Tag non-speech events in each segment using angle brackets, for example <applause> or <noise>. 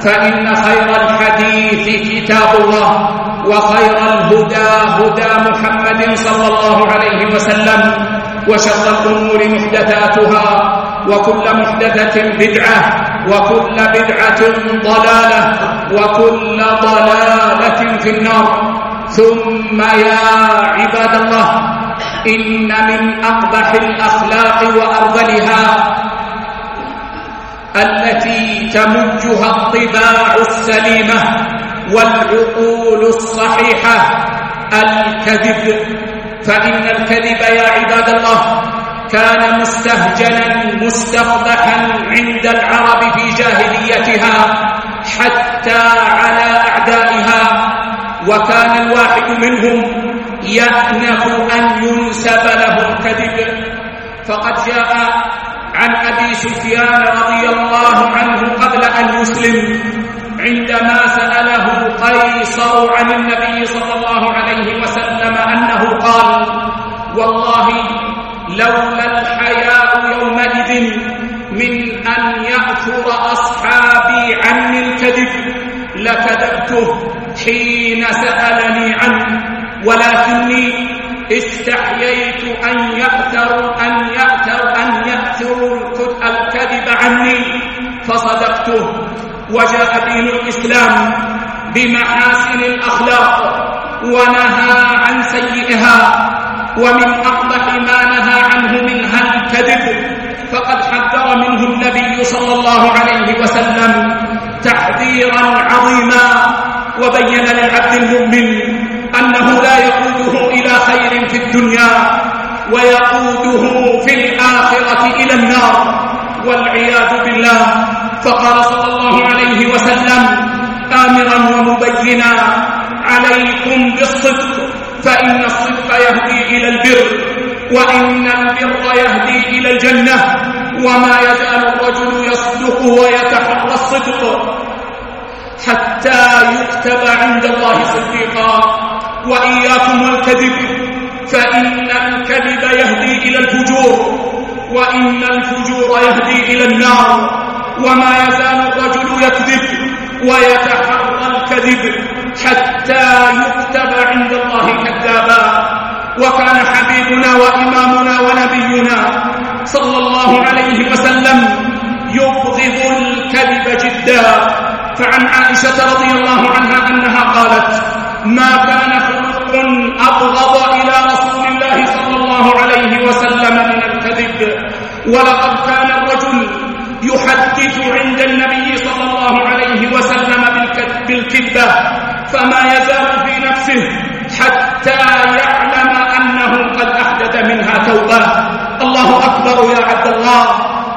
فإن خير الحديث كتاب الله وخير الهدى هدى محمد صلى الله عليه وسلم وشر الأمور محدثاتها وكل محدثة بدعة وكل بدعة ضلالة وكل ضلالة في النار. ثم يا عباد الله إن من أقبح الأخلاق وأرذلها التي تمجها الطباع السليمة والعقول الصحيحة. الكذب. فإن الكذب يا عباد الله كان مستهجنا مستقبحا عند العرب في جاهليتها حتى على أعدائها. وكان الواحد منهم يأنه أن ينسب له الكذب. فقد جاء عن أبي سفيان رضي الله عنه قبل أن يسلم عندما سأله قيصر عن النبي صلى الله عليه وسلم أنه قال والله لولا الحياء يومئذ من أن يأثر أصحابي عني الكذب لكذبته حين سألني عنه ولكني استحييت أن يأثر أن وأخذته وجاء دين الإسلام بمحاسن الأخلاق ونهى عن سيئها ومن أقبح ما نهى عنه منها الكذب. فقد حذر منه النبي صلى الله عليه وسلم تحذيرا عظيما وبين للعبد المؤمن أنه لا يقوده إلى خير في الدنيا ويقوده في الآخرة إلى النار. والعياذ بالله. فقال صلى الله عليه وسلم آمرا ومبينا عليكم بالصدق فإن الصدق يهدي إلى البر وإن البر يهدي إلى الجنة وما يزال الرجل يصدق ويتحرى الصدق حتى يكتب عند الله صديقا. وإياكم الكذب فإن الكذب يهدي إلى الفجور وإن الفجور يهدي إلى النار. وما يزال الرجل يكذب ويتحرى الكذب حتى يكتب عند الله كذابا وكان حبيبنا وإمامنا ونبينا صلى الله عليه وسلم يبغض الكذب جدا. فعن عائشة رضي الله عنها أنها قالت ما كان خلق أبغض إلى رسول الله صلى الله عليه وسلم من الكذب. ولقد كان يحدث عند النبي صلى الله عليه وسلم بالكذبة فما يزال في نفسه حتى يعلم أنه قد أحدث منها توبة. الله أكبر يا عبد الله.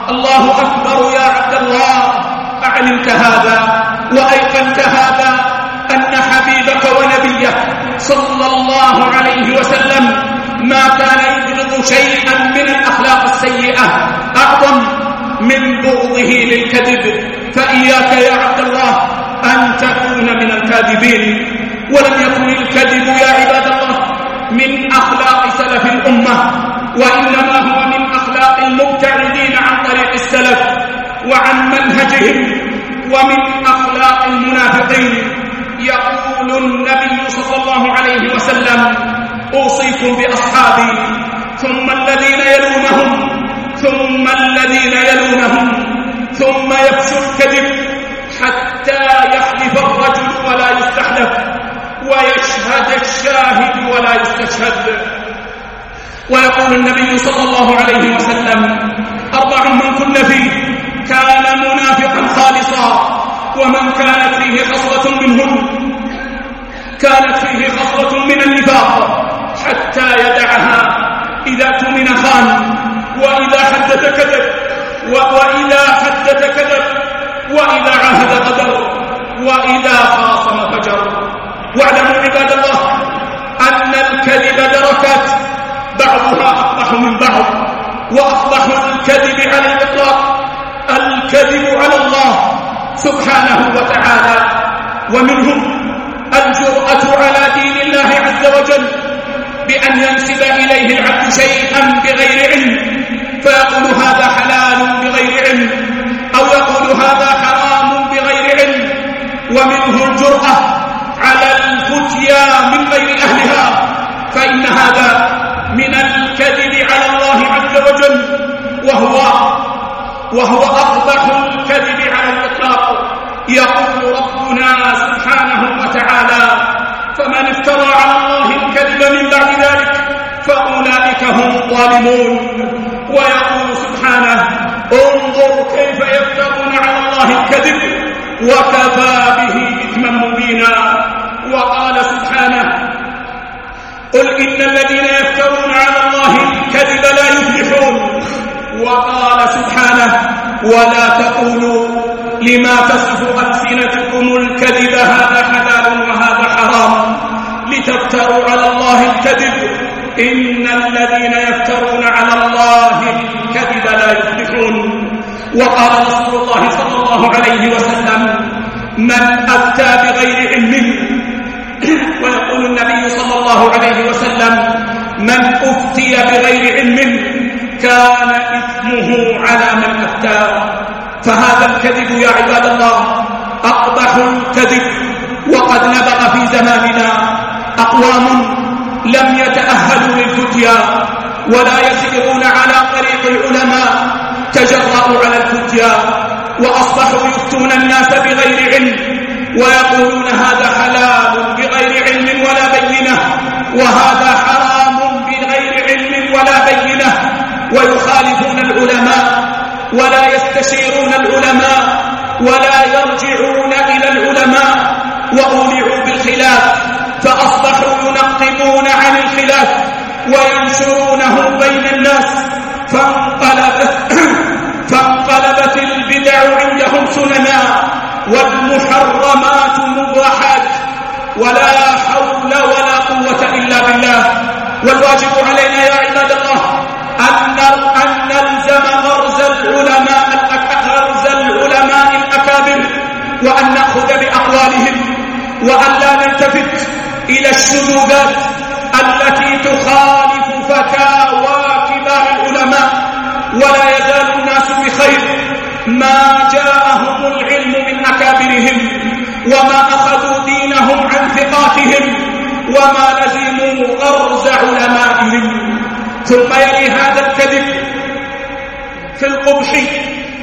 الله أكبر يا عبد الله. أعلمت هذا وأيقنت هذا أن حبيبك ونبيك صلى الله عليه وسلم ما كان يبلغ شيئا من الأخلاق السيئة. أعظم من بغضه للكذب فإياك يا عبد الله أن تكون من الكاذبين. ولم يكن الكذب يا عباد الله من أخلاق سلف الأمة وإنما هو من أخلاق المبتعدين عن طريق السلف وعن منهجهم ومن أخلاق المنافقين. يقول النبي صلى الله عليه وسلم أوصيكم بأصحابي ثم الذين يلونهم ثم الذين يلونهم يستعاهد ولا يستشهد. ويقول النبي صلى الله عليه وسلم أربع من كن فيه كان منافقا خالصا ومن كانت فيه خصلة منهم كانت فيه خصلة من النفاق حتى يدعها إذا تمن خان وإذا حدث كذب وإذا حدث كذب وإذا عهد قدر وإذا خاصم فجر. واعلموا عباد الله الكذب دركات بعضها أصبح من بعض. وأصبح الكذب على الإطلاق. الكذب على الله سبحانه وتعالى. ومنهم الجرأة على دين الله عز وجل بأن ينسب إليه العبد شيئا بغير علم. فيقول هذا حلال بغير علم أو يقول هذا حرام بغير علم. ومنهم وهو أقبح الكذب على الإطلاق. يقول ربنا سبحانه وتعالى فمن افترى على الله الكذب من بعد ذلك فأولئك هم الظالمون. ويقول سبحانه انظر كيف يفترون على الله الكذب وكفى به إثما مبينا. وقال سبحانه قل إن الذين يفترون على الله الكذب لا يفلحون. وقال سبحانه ولا تقولوا لما تصف ألسنتكم الكذب هذا حلال وهذا حرام؟ لتفتروا على الله الكذب. إن الذين يفترون على الله الكذب لا يفلحون. وقال رسول الله صلى الله عليه وسلم من أفتى بغير علم ويقول النبي صلى الله عليه وسلم من أفتي بغير علم كان إثمه على من أفتاه فهذا الكذب يا عباد الله أقبح الكذب وقد نبغ في زماننا أقوام لم يتأهلوا للفتيا ولا يسيرون على طريق العلماء تجرأوا على الفتيا وأصبحوا يفتون الناس بغير علم ويقولون هذا حلال بغير علم ولا بينة وهذا حرام بغير علم ولا بينة. ويخالفون العلماء ولا يستشيرون العلماء ولا يرجعون إلى العلماء وأولعوا بالخلاف فأصبحوا ينقمون عن الخلاف وينشرونه بين الناس فانقلبت, <coughs> فانقلبت البدع عندهم سننا والمحرمات مبرحات ولا حول ولا قوة إلا بالله والواجب علينا يا العلماء الأكابر العلماء الأكابر وأن نأخذ بأقوالهم وأن لا نلتفت إلى الشذوذات التي تخالف فتاوى كبار العلماء ولا يزال الناس بخير ما جاءهم العلم من أكابرهم وما أخذوا دينهم عن ثقاتهم وما لزموا غرز علمائهم. ثم يلي هذا الكذب في القبح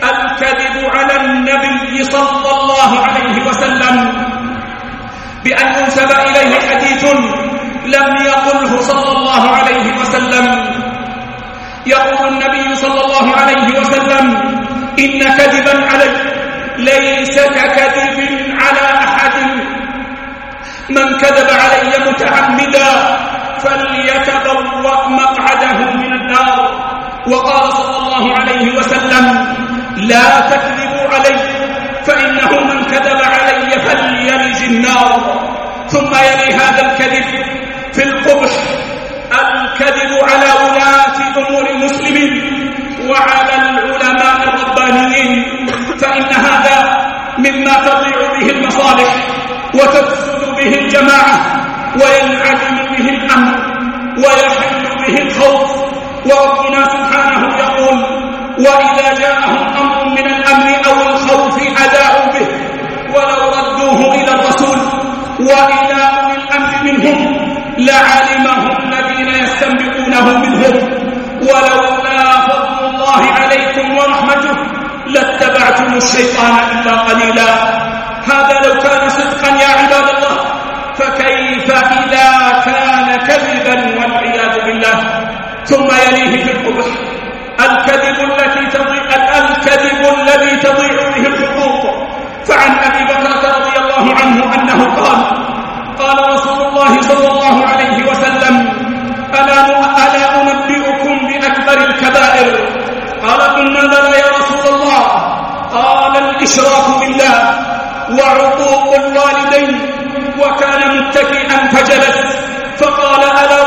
الكذب على النبي صلى الله عليه وسلم بأن ينسب إليه حديث لم يقله صلى الله عليه وسلم. يقول النبي صلى الله عليه وسلم إن كذبا علي ليس ككذب على أحد. من كذب علي متعمدا فليتبوأ مقعده من النار. وقال صلى الله عليه وسلم لا تكذبوا علي فإنه من كذب علي فليلج النار ثم يلي هذا الكذب في القبح الكذب على ولاة أمور المسلمين وعلى العلماء الربانيين فإن هذا مما تضيع به المصالح وتفسد به الجماعة وينعدم به الأمر ويحل به الخوف وربنا سبحانه يقول وإذا جاءهم أمر من الأمر أو الخوف أداعوا به ولو ردوه إلى الرسول وإلى أولي الأمر منهم لعلمه الذين يستنبطونه منهم. ولولا فضل الله عليكم ورحمته لاتبعتم الشيطان إلا قليلا. هذا لو كان صدقا يا عباد الله فكيف إذا عليه في القبح الكذب الذي تضيع الكذب الذي تضيع به الحقوق. فعن أبي بكر رضي الله عنه أنه قال قال رسول الله صلى الله عليه وسلم ألا ألا أنبئكم بأكبر الكبائر؟ قال من ماذا يا رسول الله. قال الإشراك بالله وعقوق الوالدين وكان متكئا فجلس. فقال ألا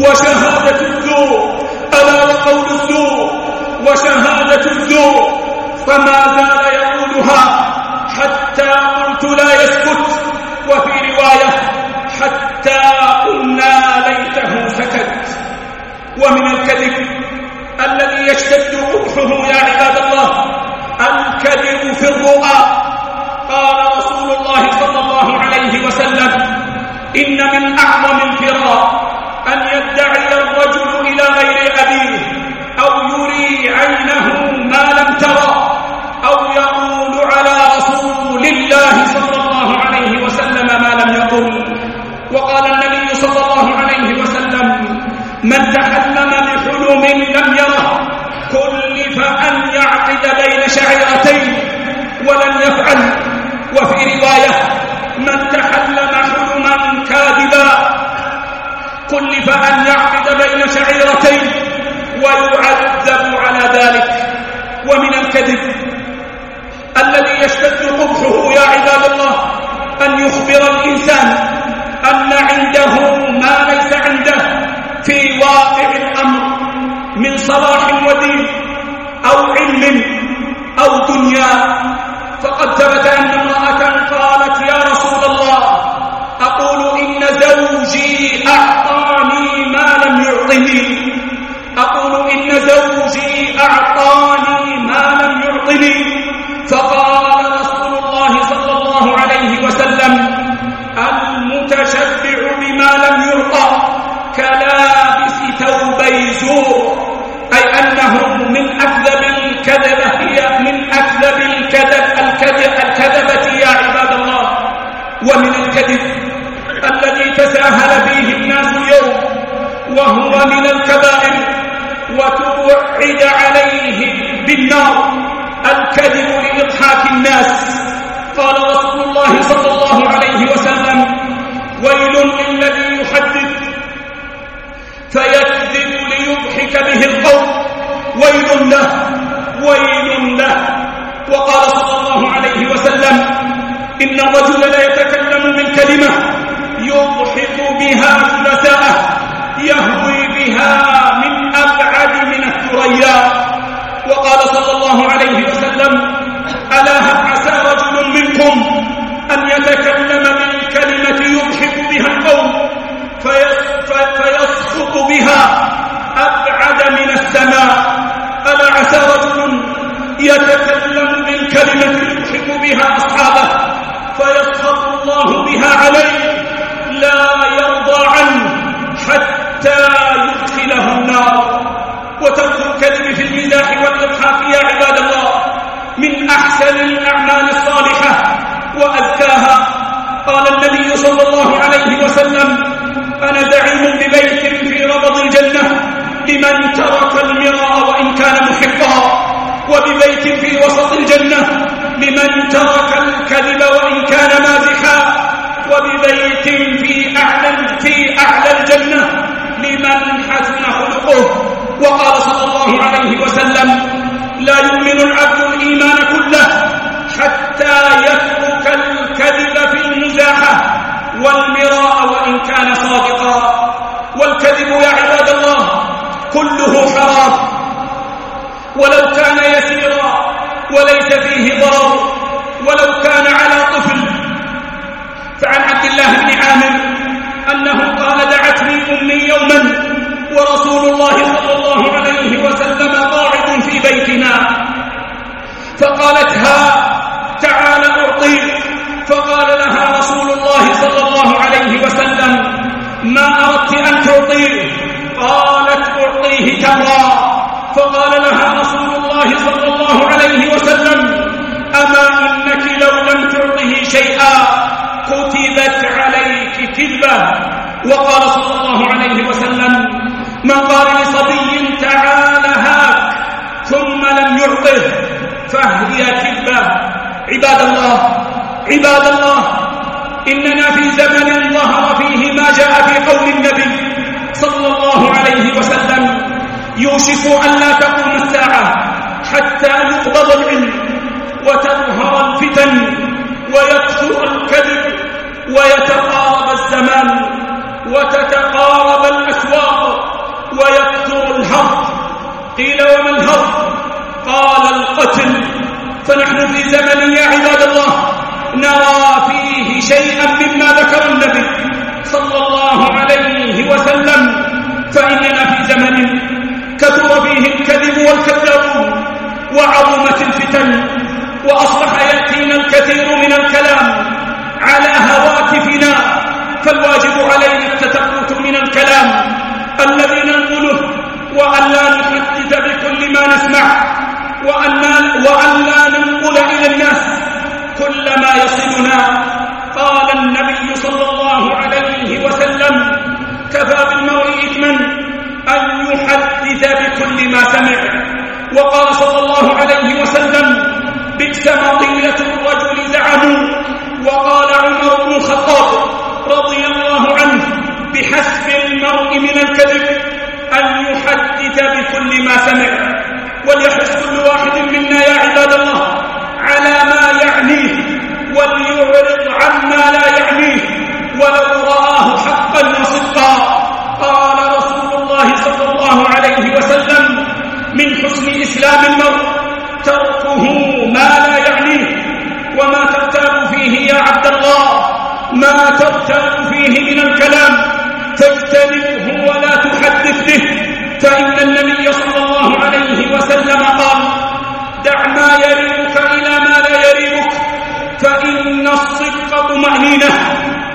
وشهادة الزور ألا وقول الزور وشهادة الزور. فما زال يقولها حتى قلت لا يسكت. وفي رواية حتى قلنا ليته سكت. ومن الكذب الذي يشتد قبحه يا عباد الله الكذب في الرؤى. قال رسول الله صلى الله عليه وسلم إن من أعظم الفراق من تحلم بحلم لم يره كلف أن يعقد بين شعيرتين ولم يفعل. وفي رواية من تحلم حلما كاذبا. كلف أن يعقد بين شعيرتين ويعذب على ذلك. ومن الكذب الذي يشتد قبحه يا عباد الله أن يخبر الإنسان أن عنده صلاح ودين أو علم أو دنيا فقد ثبت أن امرأة قالت يا رسول الله أقول إن زوجي أعطاني ما لم يعطني. أقول إن زوجي أعطاني ما لم يعطني. الذي تساهل فيه الناس اليوم وهو من الكبائر وتوحد عليه بالنار. الكذب لإضحاك الناس. قال رسول الله صلى الله عليه وسلم ويل للذي يحدث فيكذب ليضحك به القوم ويل له ويل له. وقال صلى الله عليه وسلم إن الرجل لا يتكلم بالكلمة يضحك بها ثلاثاءه يهوي بها من أبعد من الثريا. وقال صلى الله عليه وسلم ألا عسى رجل منكم أن يتكلم بالكلمة يضحك بها القوم فيسقط بها أبعد من السماء. ألا عسى رجل يتكلم بالكلمة يضحك بها أصحابه فيسخط الله بها عليه. لا يرضى عنه حتى يدخله النار. وترك الكذب في المزاح والإضحاك يا عباد الله. من أحسن الأعمال الصالحة. وأذكاها. قال النبي صلى الله عليه وسلم أنا دعيم ببيت في ربض الجنة لمن ترك المراء وإن كان محقا. وببيت في وسط الجنة لمن ترك الكذب وإن كان مازحا وببيت في أعلى, في أعلى الجنة لمن حسن خلقه وقال صلى الله عليه وسلم لا يؤمن العبد الإيمان كله حتى يترك الكذب في المزاحة والمراء وإن كان صادقا. والكذب يا عباد الله كله حرام. ولو كان يسيرا وليس فيه ضرر. ولو كان الله بن عامر أنه قال دعتني أمي يوما ورسول الله صلى الله عليه وسلم قاعد في بيتنا. فقالتها تعال أعطيك فقال لها رسول الله صلى الله عليه وسلم ما أردت أن تعطيه قالت أعطيه تمرا. فقال لها رسول الله صلى الله عليه وسلم أما إنك لو لم تعطيه شيئا وقال صلى الله عليه وسلم من قال لصبي تعال هاك ثم لم يعطه فاهدي كذبة عباد الله عباد الله إننا في زمن ظهر فيه ما جاء في قول النبي صلى الله عليه وسلم يوشك أن لا تقوم الساعة حتى يقبض العلم وتظهر الفتن ويكثر الكذب ويتقارب الزمان. وتتقارب الأسواق ويكثر الهرب قيل وما الهرب قال القتل. فنحن في زمن يا عباد الله نرى فيه شيئا مما ذكر النبي صلى الله عليه وسلم. فإننا في زمن كثر فيه الكذب والكذابون وعظمت الفتن وأصبح يأتينا الكثير من الكلام على هواتفنا فالواجب علينا التثبت من الكلام الذي ننقله وأن لا نفتت بكل ما نسمع وأن, لا ننقل إلى الناس كل ما يصلنا. قال النبي صلى الله عليه وسلم كفى بالمرء إثما أن يحدث بكل ما سمع. وقال صلى الله عليه وسلم بئس مطيلة رضي الله عنه بحسب المرء من الكذب أن يحدث بكل ما سمع. وليحس كل واحد منا يا عباد الله على ما يعنيه وليعرض عما لا يعنيه. ولو رآه حقا وصدقا قال رسول الله صلى الله عليه وسلم من حسن إسلام المرء تركه ما لا يعنيه وما تغتاب فيه يا عبد الله. ما تغتنم فيه من الكلام تجتنبه ولا تحدث به. فإن النبي صلى الله عليه وسلم قال دع ما يريبك إلى ما لا يريبك فإن الصدق طمأنينة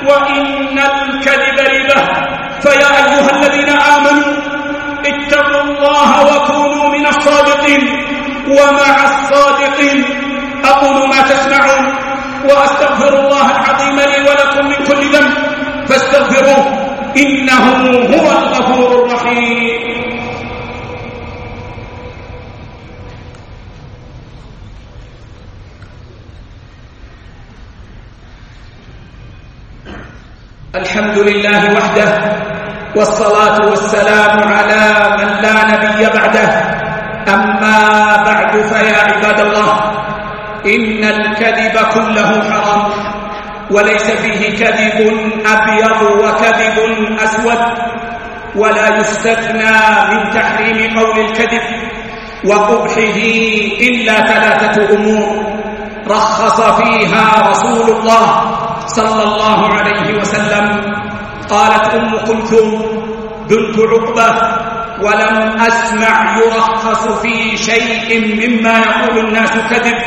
وإن الكذب ربة فيا أيها الذين آمنوا اتقوا الله وكونوا من الصادقين. ومع الصادقين أقول ما تسمعون. وأستغفر الله العظيم لي ولكم من كل ذنب فاستغفروه إنه هو الغفور الرحيم. الحمد لله وحده والصلاة والسلام على من لا نبي بعده. أما بعد فيا عباد الله إن الكذب كله حرام وليس فيه كذب أبيض وكذب أسود ولا يستثنى من تحريم قول الكذب وقبحه إلا ثلاثة أمور رخص فيها رسول الله صلى الله عليه وسلم قالت أم كلثوم بنت عقبة ولم أسمع يرخص في شيء مما يقول الناس كذب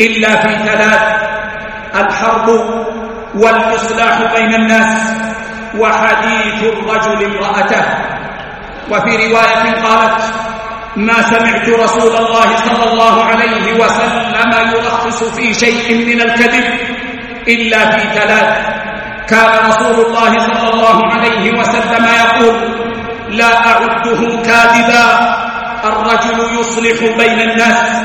إلا في ثلاث الحرب والإصلاح بين الناس وحديث الرجل امرأته. وفي رواية قالت ما سمعت رسول الله صلى الله عليه وسلم يرخص في شيء من الكذب إلا في ثلاث. كان رسول الله صلى الله عليه وسلم يقول لا أعده كاذبا. الرجل يصلح بين الناس.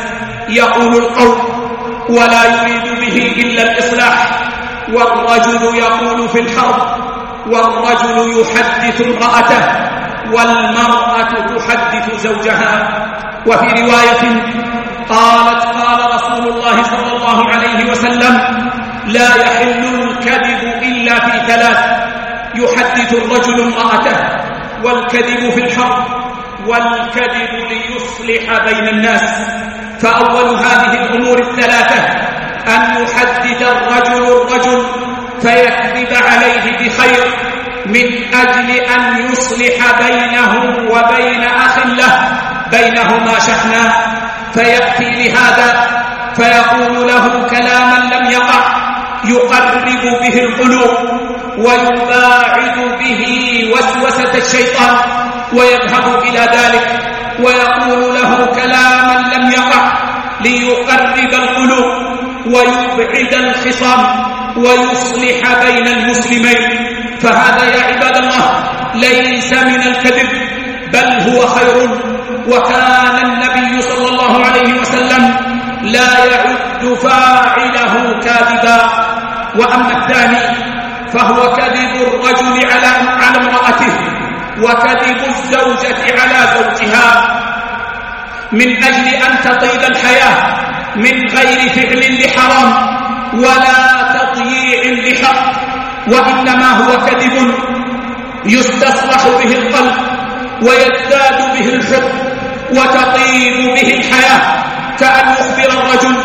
يقول القول ولا يريد به إلا الإصلاح والرجل يقول في الحرب والرجل يحدث امرأته والمرأة تحدث زوجها وفي رواية قالت قال رسول الله صلى الله عليه وسلم لا يحل الكذب إلا في ثلاث يحدث الرجل امرأته والكذب في الحرب والكذب ليصلح بين الناس فأول هذه الأمور الثلاثة أن يحدد الرجل الرجل فيكذب عليه بخير من أجل أن يصلح بينه وبين أخ له بينهما شحنا فيأتي لهذا فيقول له كلاما لم يقع يقرب به القلوب ويباعد به وسوسة الشيطان ويذهب إلى ذلك ويقول له كلاما يبعد الخصام ويصلح بين المسلمين فهذا يا عباد الله ليس من الكذب بل هو خير وكان النبي صلى الله عليه وسلم لا يعد فاعله كاذبا وأما الثاني فهو كذب الرجل على على امرأته وكذب الزوجة على زوجها من أجل أن تطيب الحياة من غير فعل لحرام ولا تطييع لحق وإنما هو كذب يستصلح به القلب ويزداد به الحب وتطيب به الحياة. كأن يخبر الرجل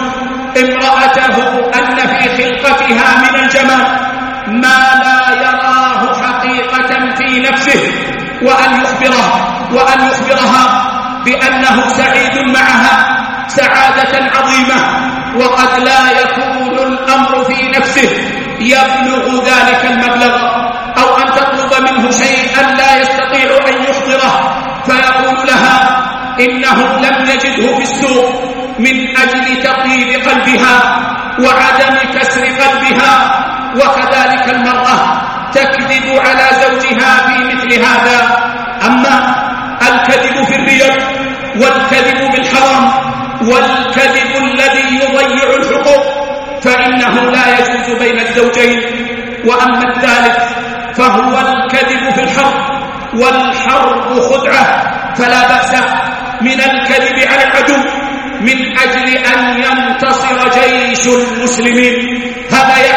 امرأته أن في خلقتها من الجمال ما لا يراه حقيقة في نفسه وأن يخبره وأن يخبرها بأنه سعيد معها. سعادة عظيمة وقد لا يكون الأمر في نفسه يبلغ ذلك المبلغ أو أن تطلب منه شيئا لا يستطيع أن يحضره فيقول لها إنه لم نجده في السوق من أجل تطيب قلبها وعدم كسر قلبها وكذلك المرأة تكذب على زوجها في مثل هذا. أما الكذب في الريض والكذب والكذب الذي يضيع الحقوق فإنه لا يجوز بين الزوجين. وأما الثالث فهو الكذب في الحرب. والحرب خدعة فلا بأس من الكذب على العدو من أجل أن ينتصر جيش المسلمين. هذا يا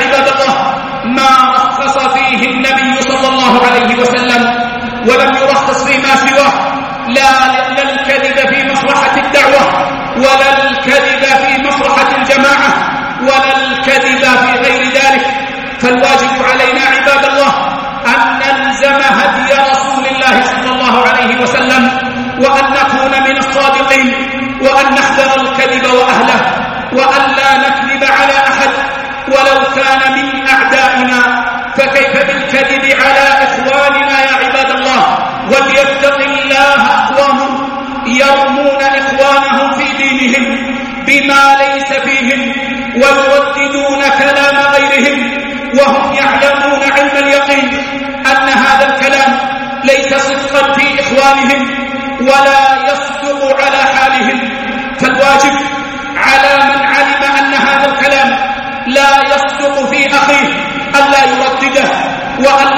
وہ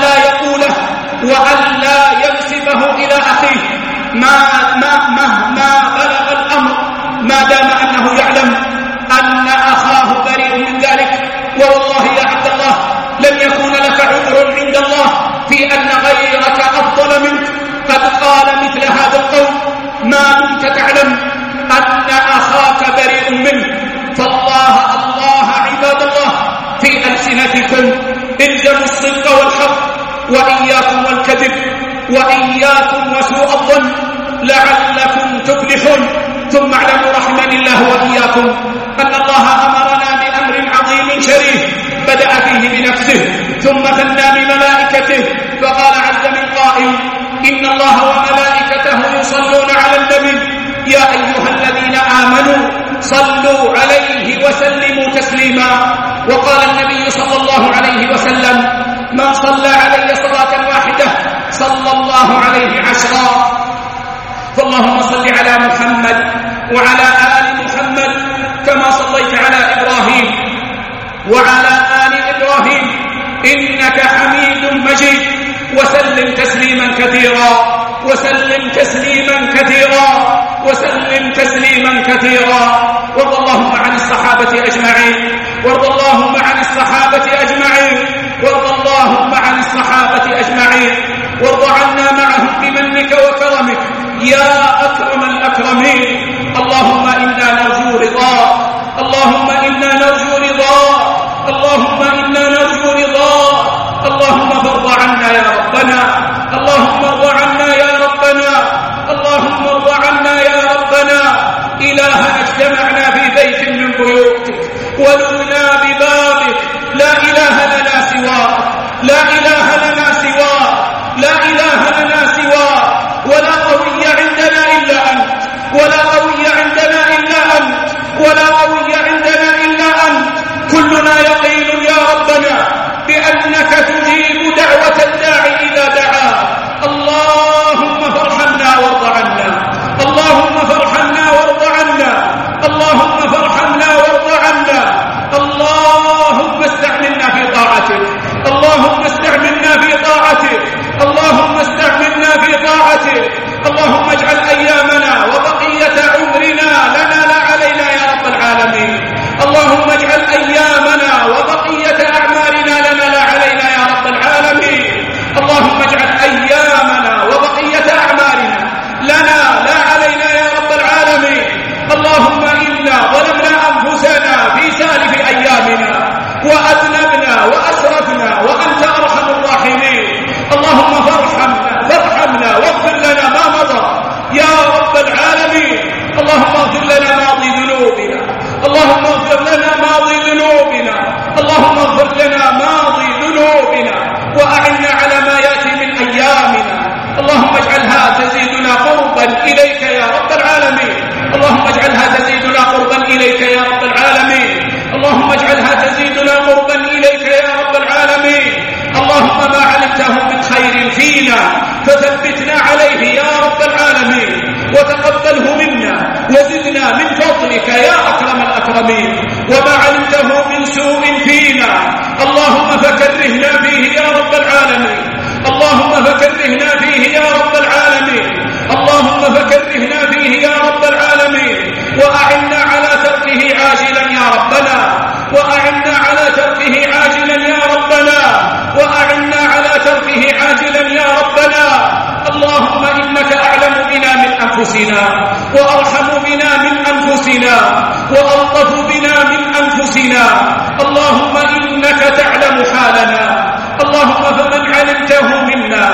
بهما وقال النبي صلى الله عليه وسلم من صلى علي صلاة واحدة صلى الله عليه عشرا. فاللهم صل على محمد وعلى آل محمد كما صليت على إبراهيم. وعلى آل إبراهيم إنك حميد مجيد. وسلم تسليما كثيرا. وسلم تسليما كثيرا. وسلم تسليما كثيرا. وارض اللهم عن الصحابة أجمعين. وارض اللهم عن الصحابة أجمعين. وارض اللهم عن الصحابة أجمعين. وارض عنا معهم بمنك وكرمك. يا أكرم الأكرمين. اللهم إنا نرجو رضا. اللهم إنا نرجو رضا. اللهم إنا نرجو رضا. اللهم ارض عنا يا ربنا. اللهم ارض عنا بيوتك وتقبله منا. وزدنا من فضلك يا أكرم الأكرمين. وما علمته من سوء فينا. اللهم فكرهنا به يا رب العالمين. اللهم فكرهنا أنفسنا وأرحم بنا من أنفسنا وألطف بنا من أنفسنا. اللهم إنك تعلم حالنا. اللهم فمن علمته منا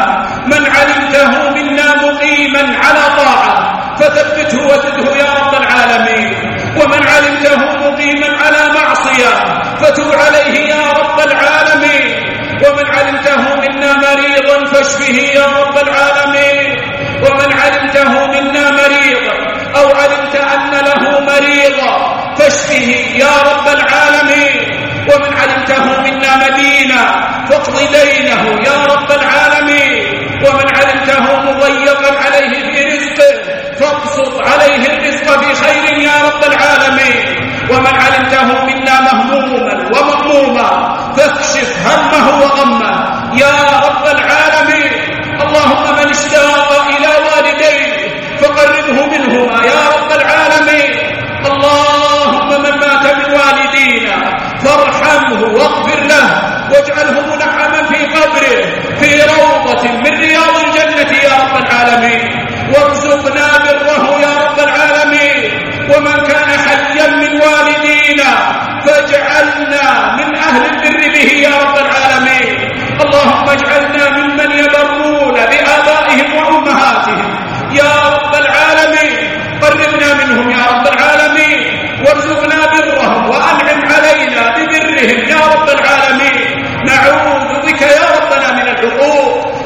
من علمته منا مقيما على طاعة فثبته وزده يا رب العالمين. ومن علمته مقيما على معصية فتب عليه يا رب العالمين. ومن علمته منا كأن له مريضا فاشفه يا رب العالمين ومن علمته منا مدينا فاقض دينه يا رب العالمين ومن علمته مضيقا عليه في رزقه فابسط عليه الرزق في خير يا رب العالمين ومن علمته منا مهموما ومغموما فاكشف همه وغمه يا رب العالمين اللهم من اشتاق إلى والديه فقربه منهما يا رب عنه واغفر له واجعله منعما في قبره في روضة من رياض الجنة يا رب العالمين. وارزقنا بره يا رب العالمين. ومن كان حيا من والدينا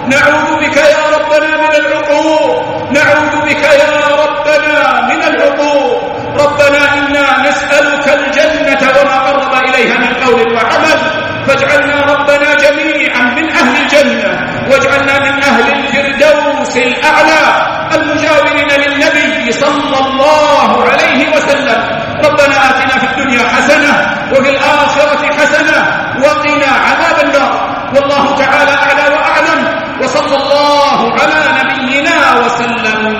نعوذ بك يا ربنا من العقوق. نعوذ بك يا ربنا من العقوق. ربنا إنا نسألك الجنة وما قرب إليها من قول وعمل. فاجعلنا ربنا جميعا من أهل الجنة. واجعلنا من أهل الفردوس الأعلى. المجاورين للنبي صلى الله عليه وسلم. ربنا آتنا في الدنيا حسنة وفي الآخرة حسنة. وقنا عذاب النار. والله تعالى وصلى الله على نبينا وسلم.